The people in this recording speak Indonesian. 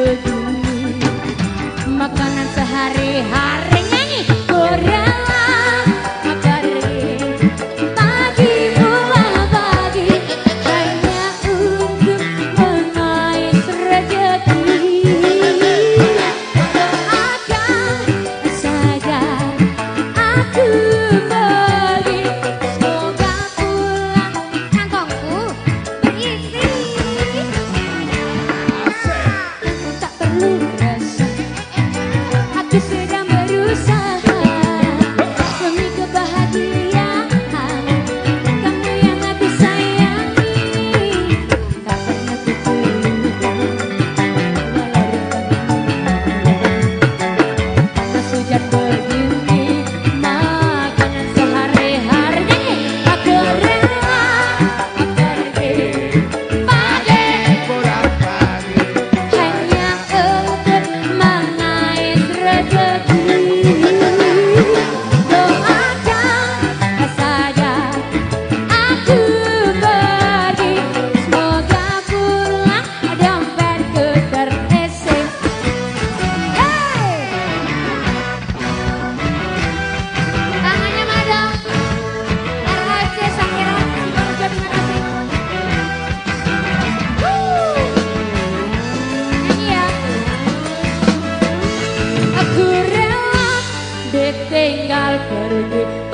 peduli makanan sehari-hari Jakarta detengar, perder.